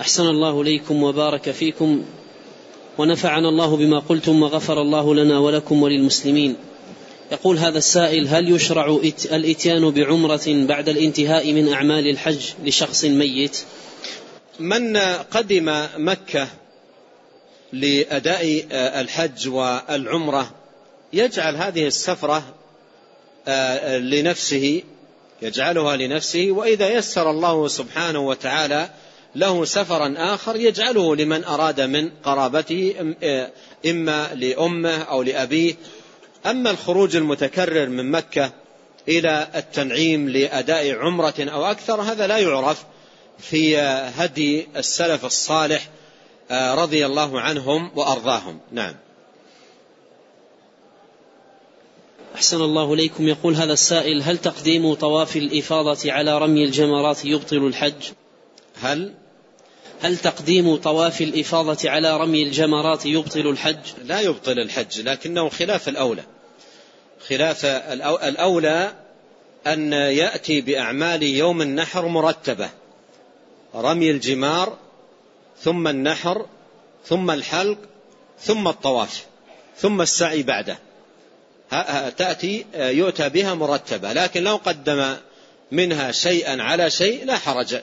أحسن الله إليكم وبارك فيكم ونفعنا الله بما قلتم وغفر الله لنا ولكم وللمسلمين. يقول هذا السائل هل يشرع الإتيان بعمرة بعد الانتهاء من أعمال الحج لشخص ميت؟ من قدم مكة لأداء الحج والعمرة يجعل هذه السفرة آه، لنفسه يجعلها لنفسه وإذا يسر الله سبحانه وتعالى له سفرا آخر يجعله لمن أراد من قرابته آه، إما لأمه أو لأبيه. أما الخروج المتكرر من مكة إلى التنعيم لأداء عمرة أو أكثر هذا لا يعرف في هدي السلف الصالح آه، رضي الله عنهم وأرضاهم. نعم. أحسن الله إليكم. يقول هذا السائل هل تقديم طواف الإفاضة على رمي الجمرات يبطل الحج؟ هل هل تقديم طواف الإفاضة على رمي الجمرات يبطل الحج؟ لا يبطل الحج لكنه خلاف الأولى. خلاف الأولى أن يأتي بأعمال يوم النحر مرتبة. رمي الجمار ثم النحر ثم الحلق ثم الطواف ثم السعي بعده. تأتي يؤتى بها مرتبة لكن لو قدم منها شيئا على شيء لا حرج.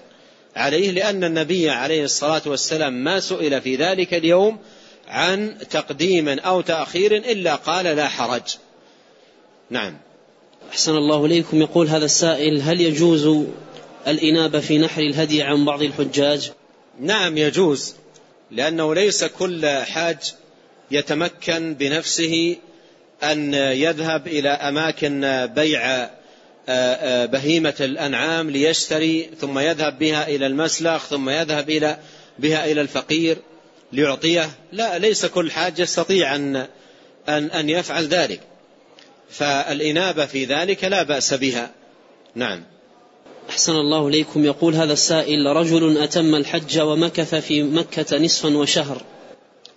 عليه لأن النبي عليه الصلاة والسلام ما سئل في ذلك اليوم عن تقديم أو تأخير إلا قال لا حرج. نعم. أحسن الله إليكم. يقول هذا السائل هل يجوز الإنابة في نحر الهدي عن بعض الحجاج؟ نعم يجوز لأنه ليس كل حاج يتمكن بنفسه أن يذهب إلى أماكن بيع بهيمة الأنعام ليشتري ثم يذهب بها إلى المسلخ ثم يذهب إلى بها إلى الفقير ليعطيه. لا ليس كل حاج يستطيع أن أن أن يفعل ذلك. فالإنابة في ذلك لا بأس بها. نعم. أحسن الله إليكم. يقول هذا السائل رجل أتم الحج ومكث في مكة نصفا وشهر.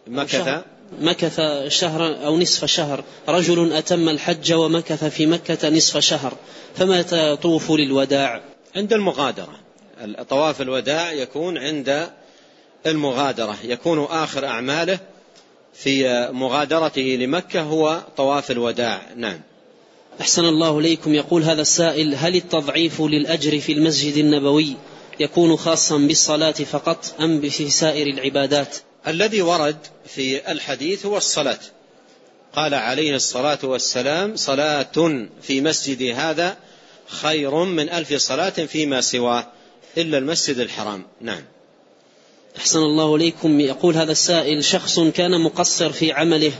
مكث؟ مكث شهر أو نصف شهر. رجل أتم الحج ومكث في مكة نصف شهر. فمتى يطوف للوداع؟ عند المغادرة. طواف الوداع يكون عند المغادرة. يكون آخر أعماله في مغادرته لمكة هو طواف الوداع. نعم. أحسن الله إليكم. يقول هذا السائل هل التضعيف للأجر في المسجد النبوي يكون خاصا بالصلاة فقط أم في سائر العبادات؟ الذي ورد في الحديث هو الصلاة. قال عليه الصلاة والسلام صلاة في مسجد هذا خير من ألف صلاة فيما سواه إلا المسجد الحرام. نعم. أحسن الله إليكم. يقول هذا السائل شخص كان مقصر في عمله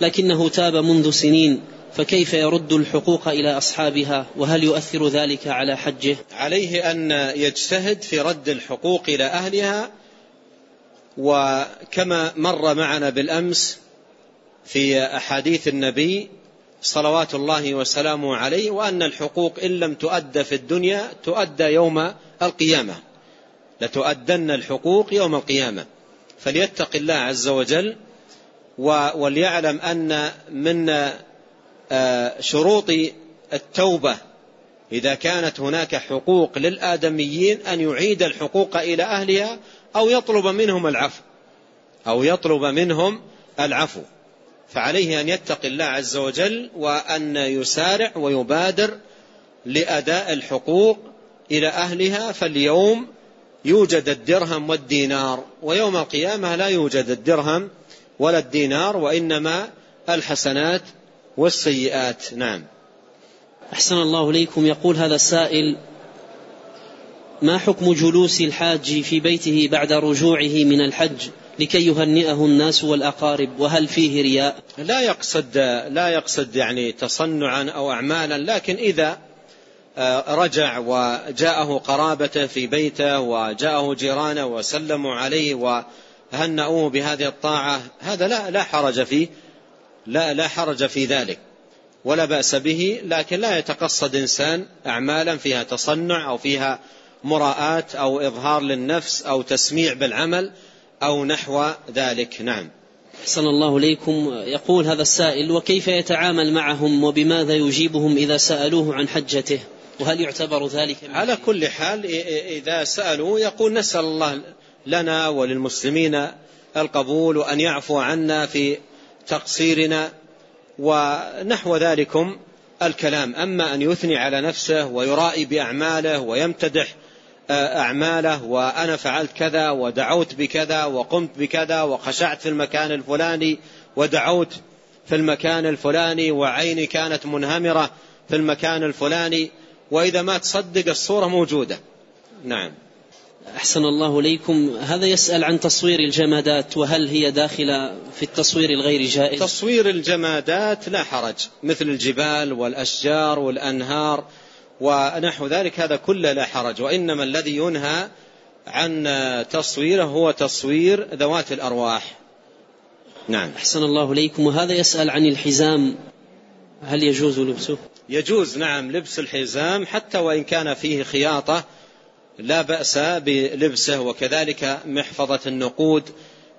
لكنه تاب منذ سنين فكيف يرد الحقوق إلى أصحابها؟ وهل يؤثر ذلك على حجه؟ عليه أن يجتهد في رد الحقوق إلى أهلها وكما مر معنا بالأمس في أحاديث النبي صلوات الله وسلامه عليه وأن الحقوق إن لم تؤد في الدنيا تؤدى يوم القيامة. لتؤدن الحقوق يوم القيامة. فليتق الله عز وجل وليعلم أن من آه، شروط التوبة إذا كانت هناك حقوق للآدميين أن يعيد الحقوق إلى أهلها أو يطلب منهم العفو أو يطلب منهم العفو. فعليه أن يتقي الله عز وجل وأن يسارع ويبادر لأداء الحقوق إلى أهلها فاليوم يوجد الدرهم والدينار ويوم القيامة لا يوجد الدرهم ولا الدينار وإنما الحسنات والسيئات. نعم. أحسن الله إليكم. يقول هذا السائل ما حكم جلوس الحاج في بيته بعد رجوعه من الحج لكي يهنئه الناس والأقارب؟ وهل فيه رياء؟ لا يقصد لا يقصد يعني تصنعا أو أعمالا لكن إذا آه، رجع وجاءه قرابته في بيته وجاءه جيرانه وسلموا عليه وهنأوه بهذه الطاعة هذا لا لا حرج فيه لا لا حرج في ذلك ولا بأس به لكن لا يتقصد إنسان أعمالا فيها تصنع أو فيها مراءة أو إظهار للنفس أو تسميع بالعمل أو نحو ذلك. نعم. أحسن الله إليكم. يقول هذا السائل وكيف يتعامل معهم وبماذا يجيبهم إذا سألوه عن حجته؟ وهل يعتبر ذلك على كل حال إذا سألوا يقول نسأل الله لنا وللمسلمين القبول وأن يعفو عنا في تقصيرنا ونحو ذلكم الكلام. أما أن يثني على نفسه ويرائي بأعماله ويمتدح أعماله وأنا فعلت كذا ودعوت بكذا وقمت بكذا وخشعت في المكان الفلاني ودعوت في المكان الفلاني وعيني كانت منهمرة في المكان الفلاني وإذا ما تصدق الصورة موجودة. نعم. أحسن الله ليكم هذا يسأل عن تصوير الجمادات وهل هي داخلة في التصوير الغير جائز؟ تصوير الجمادات لا حرج مثل الجبال والأشجار والأنهار ونحو ذلك هذا كله لا حرج. وإنما الذي ينهى عن تصويره هو تصوير ذوات الأرواح. نعم. أحسن الله ليكم وهذا يسأل عن الحزام. هل يجوز لبسه؟ يجوز نعم لبس الحزام حتى وإن كان فيه خياطة لا بأس بلبسه. وكذلك محفظة النقود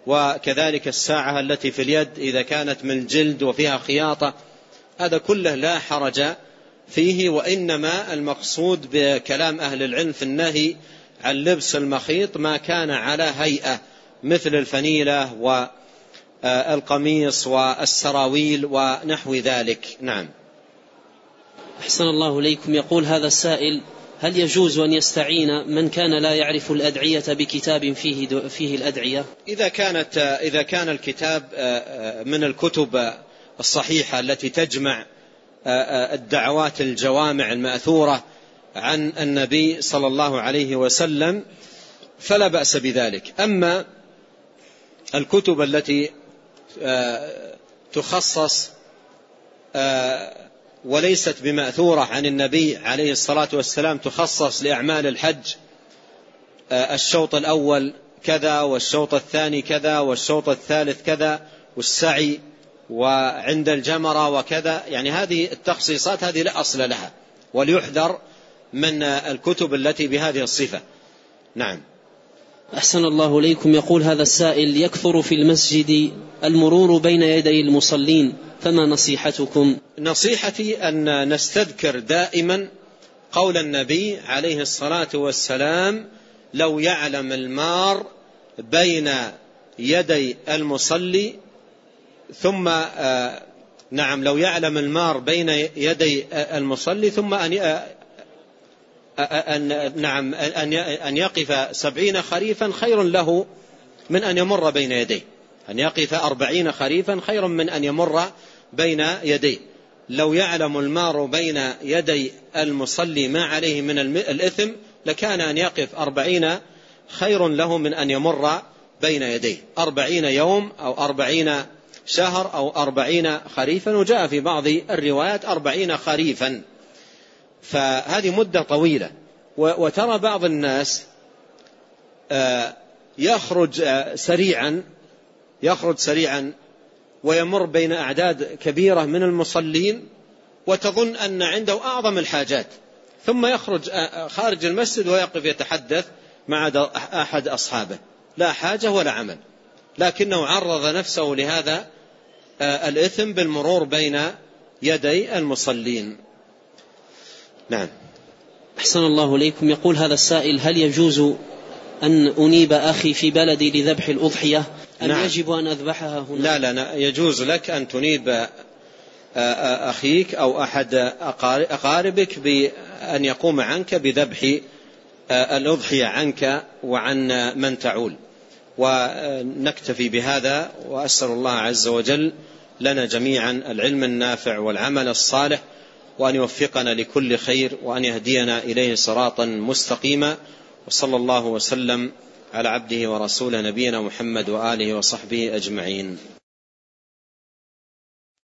وكذلك الساعة التي في اليد إذا كانت من الجلد وفيها خياطة هذا كله لا حرج. فيه وإنما المقصود بكلام أهل العلم في النهي عن لبس المخيط ما كان على هيئة مثل الفنيلة والقميص والسراويل ونحو ذلك. نعم. أحسن الله ليكم يقول هذا السائل هل يجوز أن يستعين من كان لا يعرف الأدعية بكتاب فيه, فيه الأدعية؟ إذا, كانت إذا كان الكتاب آه، آه، من الكتب الصحيحة التي تجمع آه، الدعوات الجوامع المأثورة عن النبي صلى الله عليه وسلم فلا بأس بذلك. أما الكتب التي تخصص وليست بمأثورة عن النبي عليه الصلاة والسلام تخصص لأعمال الحج آه، الشوط الأول كذا والشوط الثاني كذا والشوط الثالث كذا والسعي وعند الجمرة وكذا. يعني هذه التخصيصات هذه لا أصل لها وليحذر من الكتب التي بهذه الصفة. نعم. أحسن الله إليكم. يقول هذا السائل يكثر في المسجد المرور بين يدي المصلين فما نصيحتكم؟ نصيحتي أن نستذكر دائما قول النبي عليه الصلاة والسلام لو يعلم المار بين يدي المصلي ثم آه نعم لو يعلم المار بين يدي المصلي ثم أن أن نعم أن أن يقف سبعين خريفا خير له من أن يمر بين يديه. أن يقف أربعين خريفا خير من أن يمر بين يديه. لو يعلم المار بين يدي المصلي ما عليه من الإثم لكان أن يقف أربعين خير له من أن يمر بين يديه. أربعين يوم أو أربعين شهر أو أربعين خريفا وجاء في بعض الروايات أربعين خريفا. فهذه مدة طويلة. وترى بعض الناس آه، يخرج آه، سريعا يخرج سريعا ويمر بين أعداد كبيرة من المصلين وتظن أن عنده أعظم الحاجات. ثم يخرج آه، خارج المسجد ويقف يتحدث مع أحد أصحابه. لا حاجة ولا عمل. لكنه عرض نفسه لهذا الإثم بالمرور بين يدي المصلين. نعم. أحسن الله إليكم. يقول هذا السائل هل يجوز أن أنيب أخي في بلدي لذبح الأضحية؟ أم نعم. يجب أن أذبحها هنا؟ لا لا يجوز لك أن تنيب آه، آه، أخيك أو أحد أقاربك بأن يقوم عنك بذبح آه، الأضحية عنك وعن من تعول. ونكتفي بهذا وأسأل الله عز وجل لنا جميعا العلم النافع والعمل الصالح وأن يوفقنا لكل خير وأن يهدينا إليه صراطا مستقيما وصلى الله وسلم على عبده ورسوله نبينا محمد وآله وصحبه أجمعين.